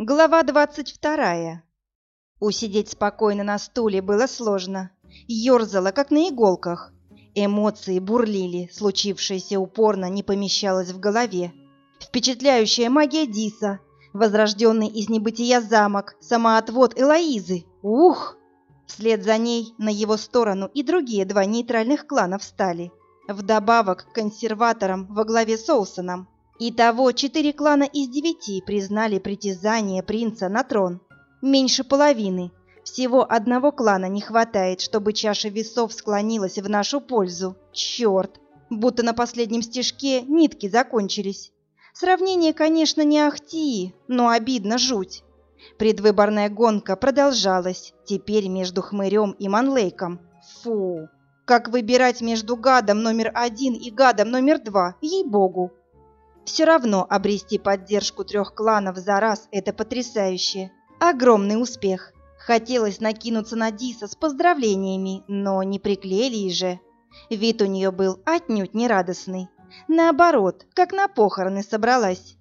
Глава двадцать вторая. Усидеть спокойно на стуле было сложно. Ёрзала, как на иголках. Эмоции бурлили, случившееся упорно не помещалось в голове. Впечатляющая магия Диса, возрожденный из небытия замок, самоотвод Элоизы. Ух! Вслед за ней на его сторону и другие два нейтральных клана встали. Вдобавок к консерваторам во главе с Олсоном. Итого четыре клана из девяти признали притязание принца на трон. Меньше половины. Всего одного клана не хватает, чтобы чаша весов склонилась в нашу пользу. Черт! Будто на последнем стежке нитки закончились. Сравнение, конечно, не ахти, но обидно жуть. Предвыборная гонка продолжалась, теперь между Хмырем и Манлейком. Фу! Как выбирать между гадом номер один и гадом номер два, ей-богу! Все равно обрести поддержку трех кланов за раз – это потрясающе. Огромный успех. Хотелось накинуться на Диса с поздравлениями, но не приклеили же. Вид у нее был отнюдь не радостный. Наоборот, как на похороны собралась.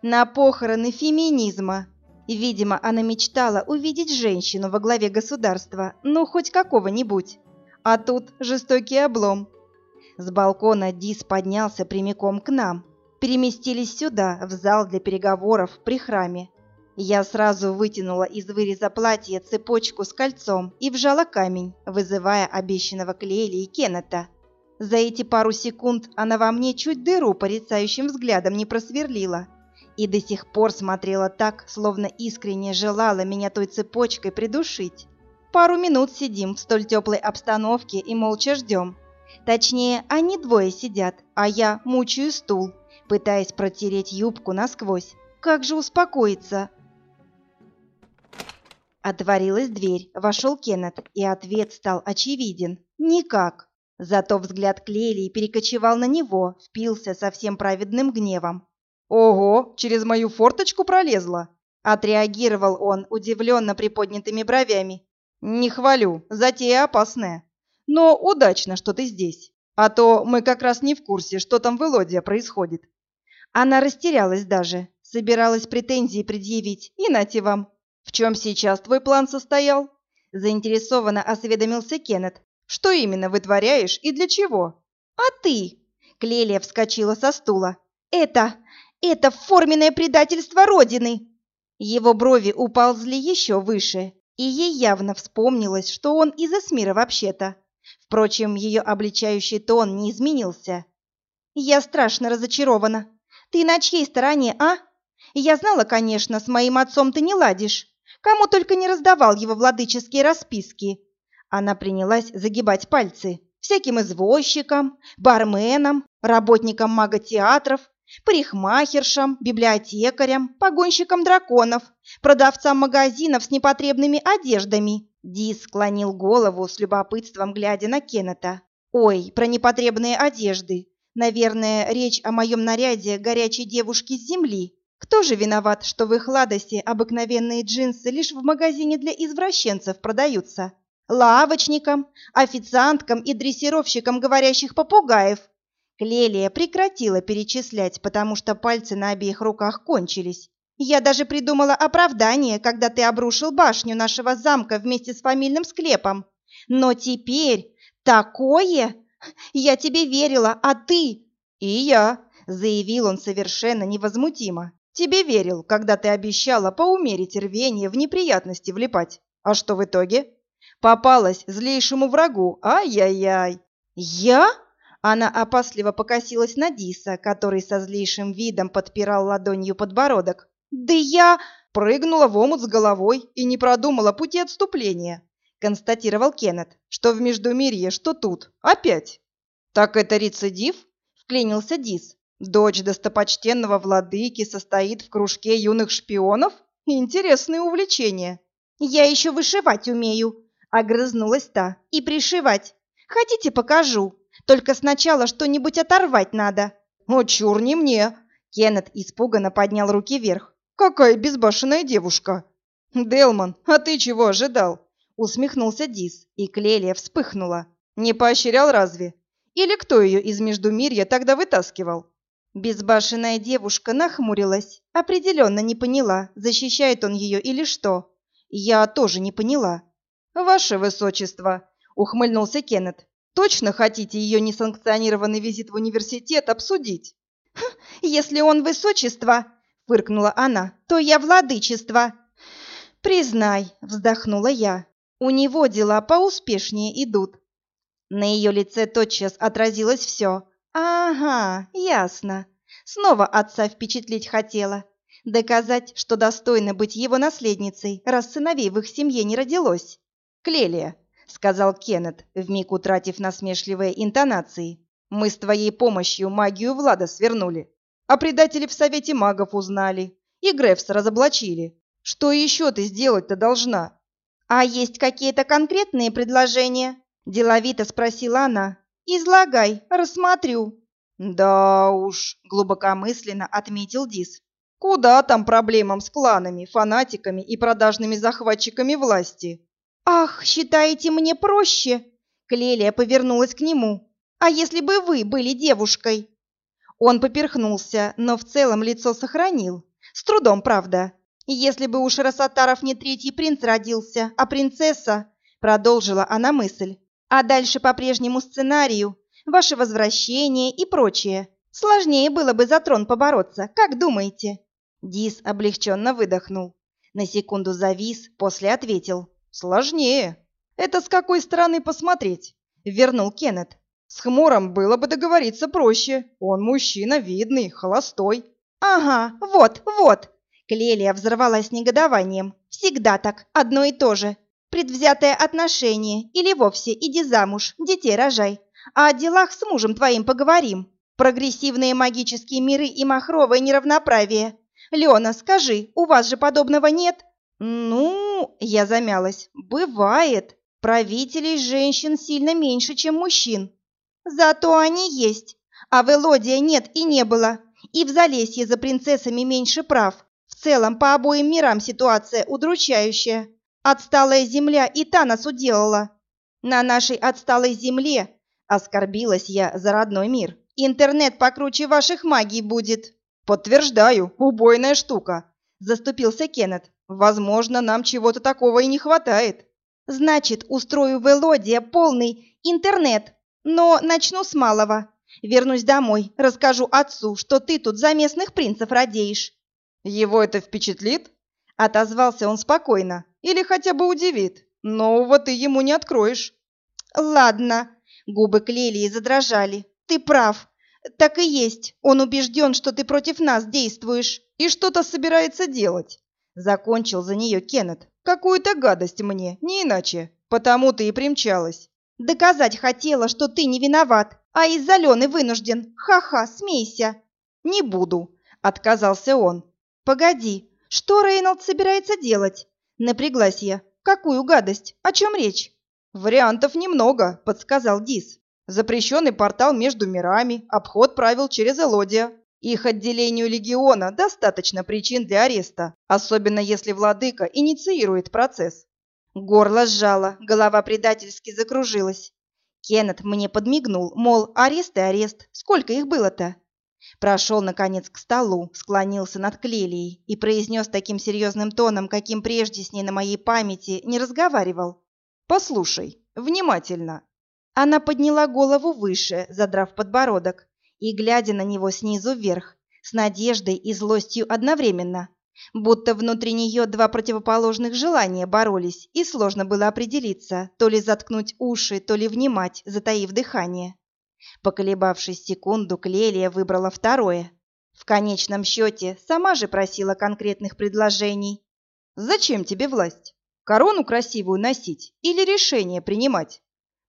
На похороны феминизма. Видимо, она мечтала увидеть женщину во главе государства, ну хоть какого-нибудь. А тут жестокий облом. С балкона Дис поднялся прямиком к нам, переместились сюда, в зал для переговоров при храме. Я сразу вытянула из выреза платья цепочку с кольцом и вжала камень, вызывая обещанного Клейли и Кеннета. За эти пару секунд она во мне чуть дыру порицающим взглядом не просверлила и до сих пор смотрела так, словно искренне желала меня той цепочкой придушить. Пару минут сидим в столь теплой обстановке и молча ждем. Точнее, они двое сидят, а я мучаю стул, пытаясь протереть юбку насквозь. Как же успокоиться? Отворилась дверь, вошел Кеннет, и ответ стал очевиден. Никак. Зато взгляд Клелии перекочевал на него, впился со всем праведным гневом. «Ого, через мою форточку пролезла!» Отреагировал он, удивленно приподнятыми бровями. «Не хвалю, затея опасная. Но удачно, что ты здесь. А то мы как раз не в курсе, что там в Элодия происходит. Она растерялась даже, собиралась претензии предъявить. И нате вам. В чем сейчас твой план состоял? Заинтересованно осведомился Кеннет. Что именно вытворяешь и для чего? А ты? Клелия вскочила со стула. Это, это форменное предательство Родины. Его брови уползли еще выше, и ей явно вспомнилось, что он из Эсмира вообще-то. Впрочем, ее обличающий тон не изменился. Я страшно разочарована. Ты на чьей стороне, а? Я знала, конечно, с моим отцом ты не ладишь. Кому только не раздавал его владыческие расписки. Она принялась загибать пальцы. Всяким извозчикам, барменам, работникам маготеатров, парикмахершам, библиотекарям, погонщикам драконов, продавцам магазинов с непотребными одеждами. Ди склонил голову с любопытством, глядя на Кеннета. «Ой, про непотребные одежды. Наверное, речь о моем наряде горячей девушки земли. Кто же виноват, что в их ладосе обыкновенные джинсы лишь в магазине для извращенцев продаются? Лавочникам, официанткам и дрессировщикам говорящих попугаев. Клелия прекратила перечислять, потому что пальцы на обеих руках кончились. Я даже придумала оправдание, когда ты обрушил башню нашего замка вместе с фамильным склепом. Но теперь такое я тебе верила, а ты...» «И я», — заявил он совершенно невозмутимо. «Тебе верил, когда ты обещала поумерить рвение в неприятности влипать. А что в итоге? Попалась злейшему врагу. Ай-яй-яй!» «Я?» Она опасливо покосилась на Диса, который со злейшим видом подпирал ладонью подбородок. «Да я...» Прыгнула в омут с головой и не продумала пути отступления констатировал Кеннет, что в Междумирье, что тут. Опять. Так это рецидив? Вклинился Дис. Дочь достопочтенного владыки состоит в кружке юных шпионов? Интересное увлечение. Я еще вышивать умею, огрызнулась та. И пришивать. Хотите, покажу. Только сначала что-нибудь оторвать надо. О, чур не мне. Кеннет испуганно поднял руки вверх. Какая безбашенная девушка. Делман, а ты чего ожидал? Усмехнулся Дис, и Клелия вспыхнула. Не поощрял разве? Или кто ее из Междумирья тогда вытаскивал? Безбашенная девушка нахмурилась, определенно не поняла, защищает он ее или что. Я тоже не поняла. «Ваше высочество», — ухмыльнулся Кеннет, — «точно хотите ее несанкционированный визит в университет обсудить?» «Если он высочество», — фыркнула она, — «то я владычество». «Признай», — вздохнула я, — «у него дела поуспешнее идут». На ее лице тотчас отразилось все, Ага, ясно. Снова отца впечатлить хотела. Доказать, что достойна быть его наследницей, раз сыновей в их семье не родилось. «Клелия», — сказал Кеннет, вмиг утратив насмешливые интонации, «мы с твоей помощью магию Влада свернули, а предатели в Совете магов узнали, и Грефса разоблачили. Что еще ты сделать-то должна?» «А есть какие-то конкретные предложения?» – деловито спросила она, Излагай, рассмотрю. Да уж, глубокомысленно отметил Дис. Куда там проблемам с кланами, фанатиками и продажными захватчиками власти? Ах, считаете мне проще? Клелия повернулась к нему. А если бы вы были девушкой? Он поперхнулся, но в целом лицо сохранил. С трудом, правда. Если бы у Шарасатаров не третий принц родился, а принцесса, продолжила она мысль. А дальше по прежнему сценарию, ваше возвращение и прочее. Сложнее было бы за трон побороться, как думаете?» Дис облегченно выдохнул. На секунду завис, после ответил. «Сложнее. Это с какой стороны посмотреть?» Вернул Кеннет. «С Хмуром было бы договориться проще. Он мужчина видный, холостой». «Ага, вот, вот!» Клелия взорвалась негодованием. «Всегда так, одно и то же предвзятое отношение или вовсе иди замуж, детей рожай. А о делах с мужем твоим поговорим. Прогрессивные магические миры и махровое неравноправие. Леона, скажи, у вас же подобного нет? Ну, я замялась. Бывает. Правителей женщин сильно меньше, чем мужчин. Зато они есть. А в Элодия нет и не было. И в Залесье за принцессами меньше прав. Целом, по обоим мирам ситуация удручающая. Отсталая земля и та нас уделала. На нашей отсталой земле, оскорбилась я за родной мир, интернет покруче ваших магий будет. Подтверждаю, убойная штука, заступился Кеннет. Возможно, нам чего-то такого и не хватает. Значит, устрою в Элодия полный интернет, но начну с малого. Вернусь домой, расскажу отцу, что ты тут за местных принцев радеешь. Его это впечатлит? Отозвался он спокойно. Или хотя бы удивит. Нового ты ему не откроешь. Ладно. Губы Клелии задрожали. Ты прав. Так и есть. Он убежден, что ты против нас действуешь. И что-то собирается делать. Закончил за нее Кеннет. Какую-то гадость мне, не иначе. Потому ты и примчалась. Доказать хотела, что ты не виноват, а из-за Лены вынужден. Ха-ха, смейся. Не буду, отказался он. Погоди, что Рейнольд собирается делать? Напряглась я. Какую гадость? О чем речь? Вариантов немного, подсказал Дис. Запрещенный портал между мирами, обход правил через Элодия. Их отделению легиона достаточно причин для ареста, особенно если владыка инициирует процесс. Горло сжало, голова предательски закружилась. Кеннет мне подмигнул, мол, арест и арест. Сколько их было-то? Прошел, наконец, к столу, склонился над Клелией и произнес таким серьезным тоном, каким прежде с ней на моей памяти не разговаривал. «Послушай, внимательно». Она подняла голову выше, задрав подбородок, и, глядя на него снизу вверх, с надеждой и злостью одновременно, будто внутри нее два противоположных желания боролись, и сложно было определиться, то ли заткнуть уши, то ли внимать, затаив дыхание. Поколебавшись секунду, Клелия выбрала второе. В конечном счете, сама же просила конкретных предложений. «Зачем тебе власть? Корону красивую носить или решение принимать?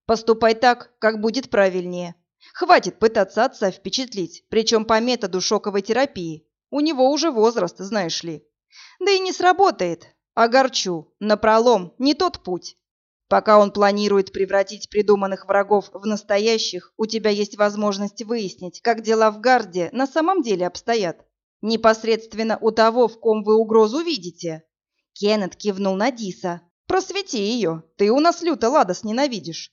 Поступай так, как будет правильнее. Хватит пытаться отца впечатлить, причем по методу шоковой терапии. У него уже возраст, знаешь ли. Да и не сработает. Огорчу. Напролом, не тот путь. Пока он планирует превратить придуманных врагов в настоящих, у тебя есть возможность выяснить, как дела в гарде на самом деле обстоят. Непосредственно у того, в ком вы угрозу видите. Кеннет кивнул на Диса. Просвети ее, ты у нас люто Ладос ненавидишь.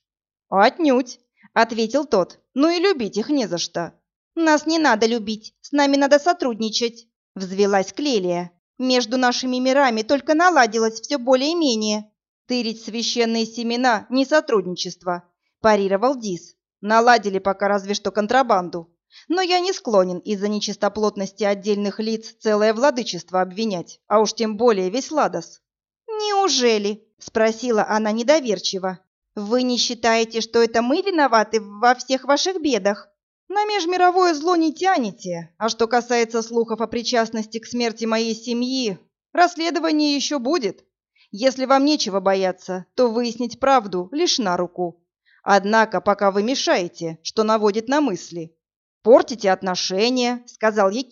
Отнюдь, ответил тот. Ну и любить их не за что. «Нас не надо любить, с нами надо сотрудничать», — взвелась Клелия. «Между нашими мирами только наладилось все более-менее». «Тырить священные семена — не сотрудничество», — парировал Дис. «Наладили пока разве что контрабанду. Но я не склонен из-за нечистоплотности отдельных лиц целое владычество обвинять, а уж тем более весь Ладос». «Неужели?» — спросила она недоверчиво. «Вы не считаете, что это мы виноваты во всех ваших бедах?» На межмировое зло не тянете, а что касается слухов о причастности к смерти моей семьи, расследование еще будет. Если вам нечего бояться, то выяснить правду лишь на руку. Однако пока вы мешаете, что наводит на мысли. Портите отношения, сказал ей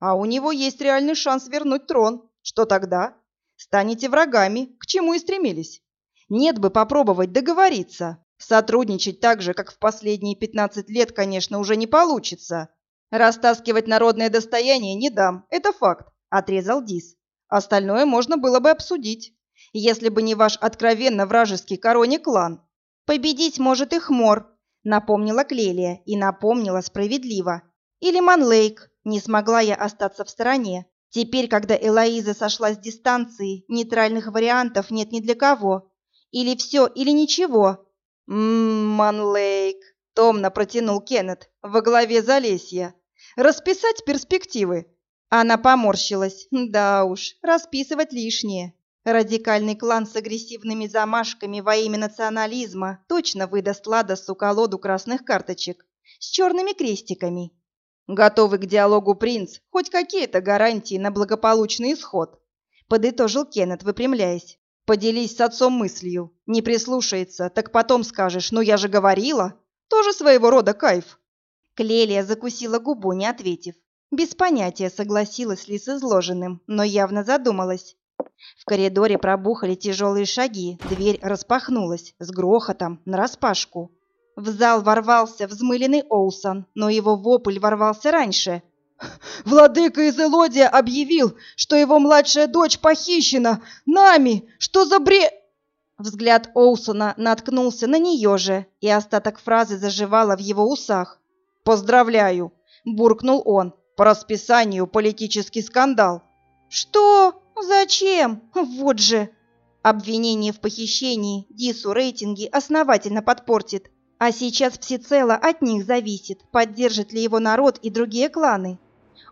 а у него есть реальный шанс вернуть трон. Что тогда? Станете врагами, к чему и стремились. Нет бы попробовать договориться, Сотрудничать так же, как в последние 15 лет, конечно, уже не получится. Растаскивать народное достояние не дам, это факт, отрезал Дис. Остальное можно было бы обсудить, если бы не ваш откровенно вражеский короне клан. Победить может и Хмор, напомнила Клелия и напомнила справедливо. Или Манлейк, не смогла я остаться в стороне. Теперь, когда Элоиза сошла с дистанции, нейтральных вариантов нет ни для кого. Или все, или ничего. «Ммм, Манлейк», — томно протянул Кеннет во главе Залесья. «Расписать перспективы». Она поморщилась. Да уж, расписывать лишнее. Радикальный клан с агрессивными замашками во имя национализма точно выдаст Ладосу колоду красных карточек с черными крестиками. «Готовый к диалогу принц, хоть какие-то гарантии на благополучный исход», — подытожил Кеннет, выпрямляясь. Поделись с отцом мыслью. Не прислушается, так потом скажешь, ну я же говорила. Тоже своего рода кайф. Клелия закусила губу, не ответив. Без понятия, согласилась ли с изложенным, но явно задумалась. В коридоре пробухали тяжелые шаги, дверь распахнулась с грохотом нараспашку. В зал ворвался взмыленный Оусон, но его вопль ворвался раньше – Владыка из Элодия объявил, что его младшая дочь похищена нами. Что за бре...» Взгляд Оусона наткнулся на нее же, и остаток фразы заживало в его усах. «Поздравляю!» – буркнул он. «По расписанию политический скандал». «Что? Зачем? Вот же!» Обвинение в похищении Дису рейтинги основательно подпортит. А сейчас всецело от них зависит, поддержит ли его народ и другие кланы.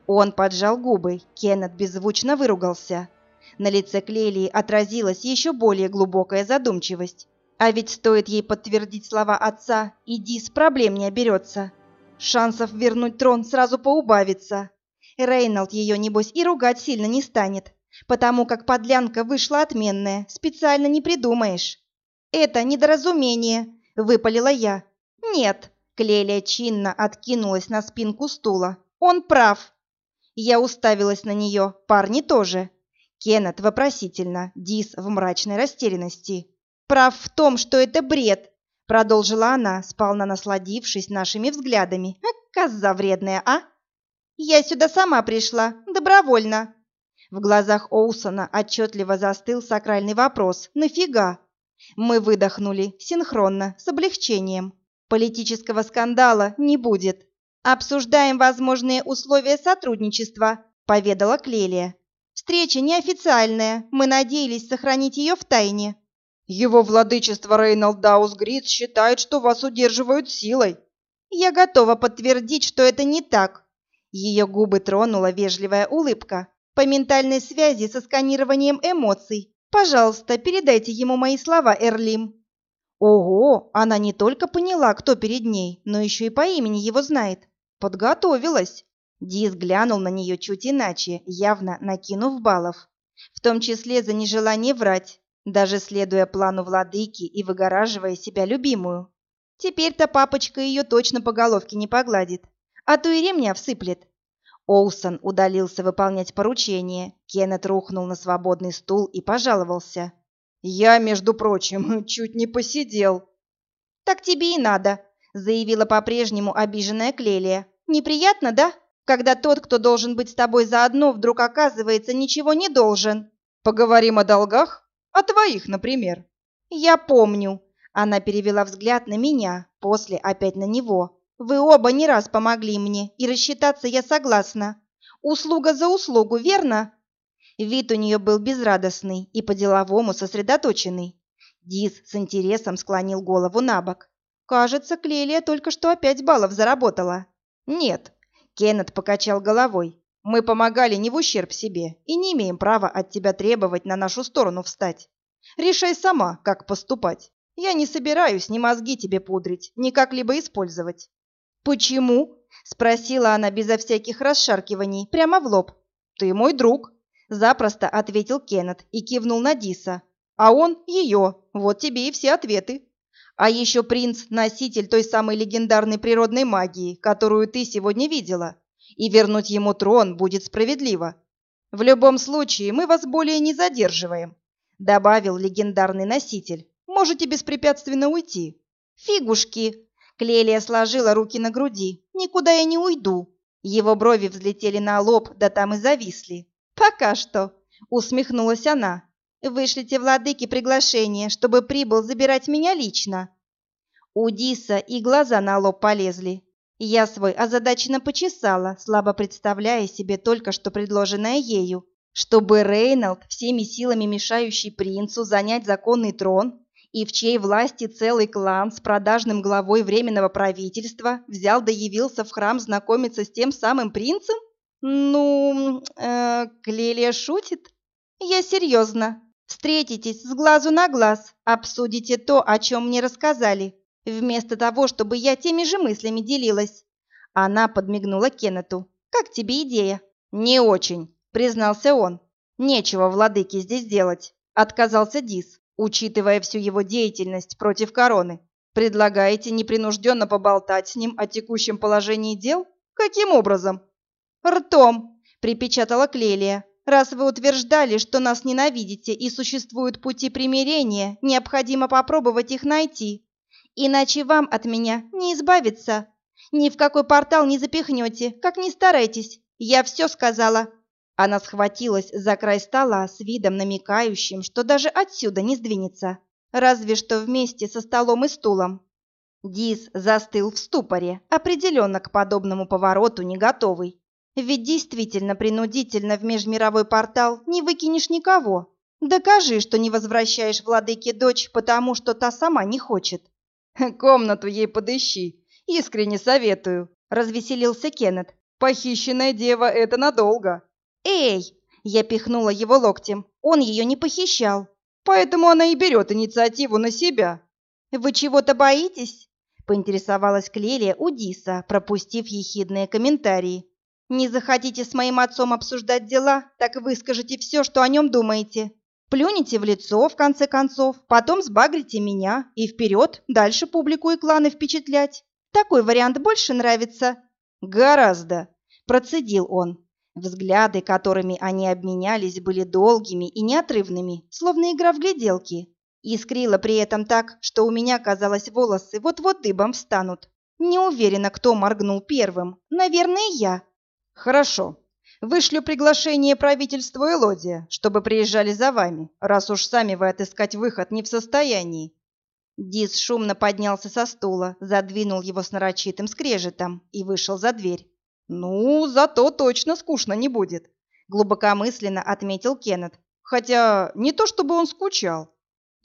Он поджал губы, Кеннет беззвучно выругался. На лице Клелии отразилась еще более глубокая задумчивость. А ведь стоит ей подтвердить слова отца, и Дис проблем не оберется. Шансов вернуть трон сразу поубавится. Рейнольд ее, небось, и ругать сильно не станет, потому как подлянка вышла отменная, специально не придумаешь. «Это недоразумение», — выпалила я. «Нет», — Клелия чинно откинулась на спинку стула. «Он прав. Я уставилась на нее, парни тоже. Кеннет вопросительно, Дис в мрачной растерянности. «Прав в том, что это бред», — продолжила она, сполна насладившись нашими взглядами. «Коза вредная, а?» «Я сюда сама пришла, добровольно». В глазах Оусона отчетливо застыл сакральный вопрос «Нафига?». Мы выдохнули синхронно, с облегчением. Политического скандала не будет. «Обсуждаем возможные условия сотрудничества», — поведала Клелия. «Встреча неофициальная. Мы надеялись сохранить ее в тайне». «Его владычество Рейнольд Даус Грид считает, что вас удерживают силой». «Я готова подтвердить, что это не так». Ее губы тронула вежливая улыбка. «По ментальной связи со сканированием эмоций. Пожалуйста, передайте ему мои слова, Эрлим». Ого, она не только поняла, кто перед ней, но еще и по имени его знает. Подготовилась. Дис глянул на нее чуть иначе, явно накинув баллов. В том числе за нежелание врать, даже следуя плану владыки и выгораживая себя любимую. Теперь-то папочка ее точно по головке не погладит, а то и ремня всыплет. Олсон удалился выполнять поручение. Кеннет рухнул на свободный стул и пожаловался. «Я, между прочим, чуть не посидел». «Так тебе и надо», — заявила по-прежнему обиженная Клелия. Неприятно, да? Когда тот, кто должен быть с тобой заодно, вдруг оказывается ничего не должен. Поговорим о долгах? О твоих, например. Я помню. Она перевела взгляд на меня, после опять на него. Вы оба не раз помогли мне, и рассчитаться я согласна. Услуга за услугу, верно?» Вид у нее был безрадостный и по-деловому сосредоточенный. Диз с интересом склонил голову на бок. Кажется, Клелия только что опять баллов заработала. «Нет», — Кеннет покачал головой. «Мы помогали не в ущерб себе и не имеем права от тебя требовать на нашу сторону встать. Решай сама, как поступать. Я не собираюсь ни мозги тебе пудрить, ни как-либо использовать». «Почему?» — спросила она безо всяких расшаркиваний, прямо в лоб. «Ты мой друг», — запросто ответил Кеннет и кивнул на Диса. «А он ее. Вот тебе и все ответы. А еще принц — носитель той самой легендарной природной магии, которую ты сегодня видела. И вернуть ему трон будет справедливо. В любом случае, мы вас более не задерживаем добавил легендарный носитель. Можете беспрепятственно уйти. Фигушки. Клелия сложила руки на груди. Никуда я не уйду. Его брови взлетели на лоб, да там и зависли. Пока что, усмехнулась она. Вышлите владыке приглашение, чтобы прибыл забирать меня лично. У Диса и глаза на лоб полезли. Я свой озадаченно почесала, слабо представляя себе только что предложенное ею чтобы Рейнольд, всеми силами мешающий принцу занять законный трон, и в чьей власти целый клан с продажным главой Временного правительства взял да явился в храм знакомиться с тем самым принцем? Ну, э, Клелия шутит? Я серьезно. Встретитесь с глазу на глаз, обсудите то, о чем мне рассказали, вместо того, чтобы я теми же мыслями делилась. Она подмигнула Кеннету. Как тебе идея? Не очень признался он. Нечего владыке здесь делать, отказался Дис, учитывая всю его деятельность против короны. Предлагаете непринужденно поболтать с ним о текущем положении дел? Каким образом? Ртом, припечатала Клелия. Раз вы утверждали, что нас ненавидите и существуют пути примирения, необходимо попробовать их найти. Иначе вам от меня не избавиться. Ни в какой портал не запихнете, как ни старайтесь. Я все сказала. Она схватилась за край стола с видом намекающим, что даже отсюда не сдвинется, разве что вместе со столом и стулом. Дис застыл в ступоре, определенно к подобному повороту не готовый. Ведь действительно принудительно в межмировой портал не выкинешь никого. Докажи, что не возвращаешь владыке дочь, потому что та сама не хочет. Комнату ей подыщи, искренне советую, развеселился Кеннет. Похищенная дева — это надолго. «Эй!» – я пихнула его локтем. «Он ее не похищал». «Поэтому она и берет инициативу на себя». «Вы чего-то боитесь?» – поинтересовалась Клелия у Диса, пропустив ехидные комментарии. «Не захотите с моим отцом обсуждать дела, так выскажите все, что о нем думаете. Плюните в лицо, в конце концов, потом сбагрите меня и вперед, дальше публику и кланы впечатлять. Такой вариант больше нравится?» «Гораздо», – процедил он. Взгляды, которыми они обменялись, были долгими и неотрывными, словно игра в гляделки. Искрило при этом так, что у меня, казалось, волосы вот-вот дыбом встанут. Не уверена, кто моргнул первым. Наверное, я. Хорошо. Вышлю приглашение правительству Элодия, чтобы приезжали за вами, раз уж сами вы отыскать выход не в состоянии. Дис шумно поднялся со стула, задвинул его с нарочитым скрежетом и вышел за дверь. «Ну, зато точно скучно не будет», — глубокомысленно отметил Кеннет. «Хотя не то чтобы он скучал».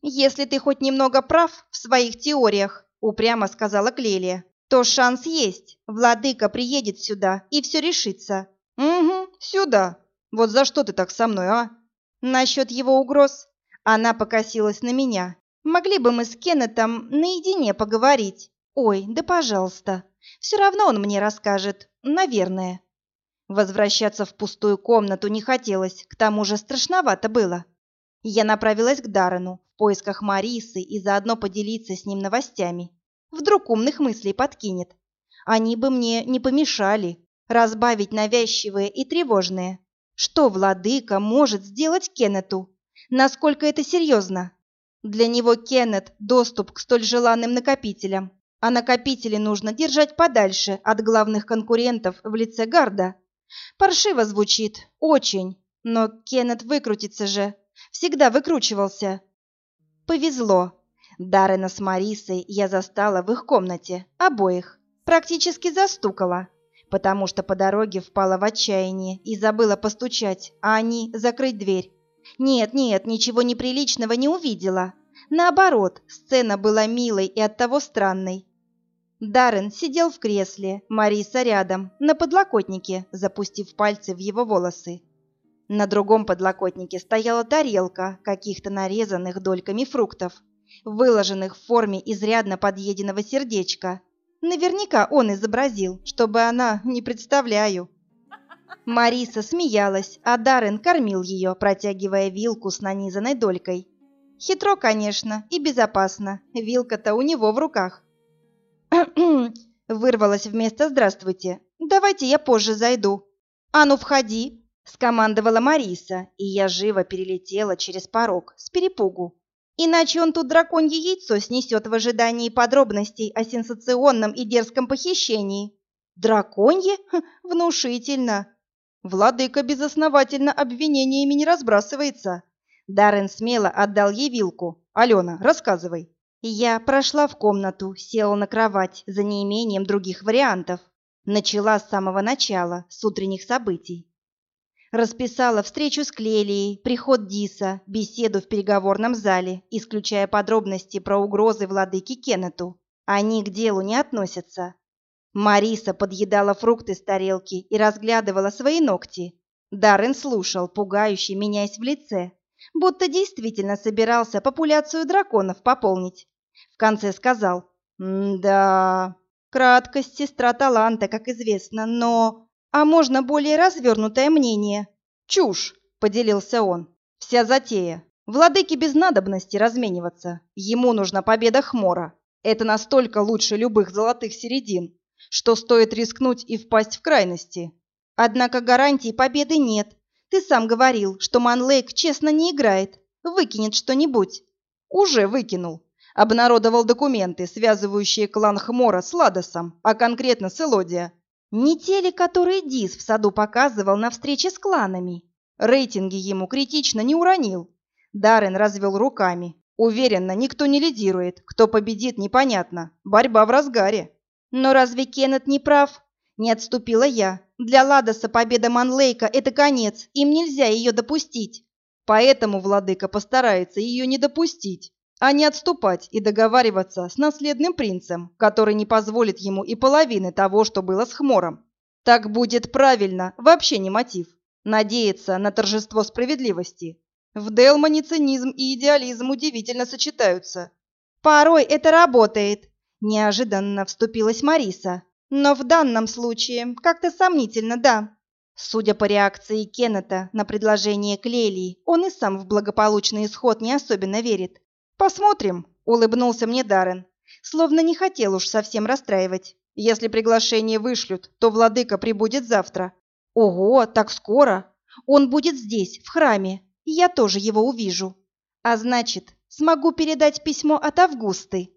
«Если ты хоть немного прав в своих теориях», — упрямо сказала Клелия, «то шанс есть. Владыка приедет сюда, и все решится». «Угу, сюда. Вот за что ты так со мной, а?» «Насчет его угроз». Она покосилась на меня. «Могли бы мы с Кеннетом наедине поговорить?» «Ой, да пожалуйста. Все равно он мне расскажет. Наверное. Возвращаться в пустую комнату не хотелось, к тому же страшновато было. Я направилась к Даррену в поисках Марисы и заодно поделиться с ним новостями. Вдруг умных мыслей подкинет. Они бы мне не помешали разбавить навязчивые и тревожные. Что владыка может сделать Кеннету? Насколько это серьезно? Для него Кеннет – доступ к столь желанным накопителям, а накопители нужно держать подальше от главных конкурентов в лице Гарда. Паршиво звучит, очень, но Кеннет выкрутится же, всегда выкручивался. Повезло. Даррена с Марисой я застала в их комнате, обоих. Практически застукала, потому что по дороге впала в отчаяние и забыла постучать, а они закрыть дверь. Нет, нет, ничего неприличного не увидела. Наоборот, сцена была милой и оттого странной. Даррен сидел в кресле, Мариса рядом, на подлокотнике, запустив пальцы в его волосы. На другом подлокотнике стояла тарелка каких-то нарезанных дольками фруктов, выложенных в форме изрядно подъеденного сердечка. Наверняка он изобразил, чтобы она, не представляю. Мариса смеялась, а Даррен кормил ее, протягивая вилку с нанизанной долькой. Хитро, конечно, и безопасно. Вилка-то у него в руках. Вырвалась вместо «здравствуйте». «Давайте я позже зайду». «А ну, входи!» – скомандовала Мариса, и я живо перелетела через порог с перепугу. Иначе он тут драконье яйцо снесет в ожидании подробностей о сенсационном и дерзком похищении. Драконье? Хм, внушительно. Владыка безосновательно обвинениями не разбрасывается. Даррен смело отдал ей вилку. «Алена, рассказывай». Я прошла в комнату, села на кровать за неимением других вариантов. Начала с самого начала, с утренних событий. Расписала встречу с Клелией, приход Диса, беседу в переговорном зале, исключая подробности про угрозы владыки Кеннету. Они к делу не относятся. Мариса подъедала фрукты с тарелки и разглядывала свои ногти. Даррен слушал, пугающий, меняясь в лице, будто действительно собирался популяцию драконов пополнить. В конце сказал «Да, краткость сестра таланта, как известно, но... А можно более развернутое мнение?» «Чушь!» — поделился он. «Вся затея. Владыке без надобности размениваться. Ему нужна победа Хмора. Это настолько лучше любых золотых середин, что стоит рискнуть и впасть в крайности. Однако гарантий победы нет. Ты сам говорил, что Манлейк честно не играет, выкинет что-нибудь. Уже выкинул. Обнародовал документы, связывающие клан Хмора с Ладосом, а конкретно с Элодия. Не те ли, которые Дис в саду показывал на встрече с кланами? Рейтинги ему критично не уронил. Даррен развел руками. Уверенно, никто не лидирует. Кто победит, непонятно. Борьба в разгаре. Но разве Кеннет не прав? Не отступила я. Для Ладоса победа Манлейка – это конец, им нельзя ее допустить. Поэтому владыка постарается ее не допустить, а не отступать и договариваться с наследным принцем, который не позволит ему и половины того, что было с Хмором. Так будет правильно, вообще не мотив. Надеяться на торжество справедливости. В Делмане цинизм и идеализм удивительно сочетаются. Порой это работает, Неожиданно вступилась Мариса. Но в данном случае как-то сомнительно, да. Судя по реакции Кеннета на предложение Клелии, он и сам в благополучный исход не особенно верит. «Посмотрим», — улыбнулся мне Даррен, словно не хотел уж совсем расстраивать. «Если приглашение вышлют, то владыка прибудет завтра». «Ого, так скоро! Он будет здесь, в храме, и я тоже его увижу. А значит, смогу передать письмо от Августы».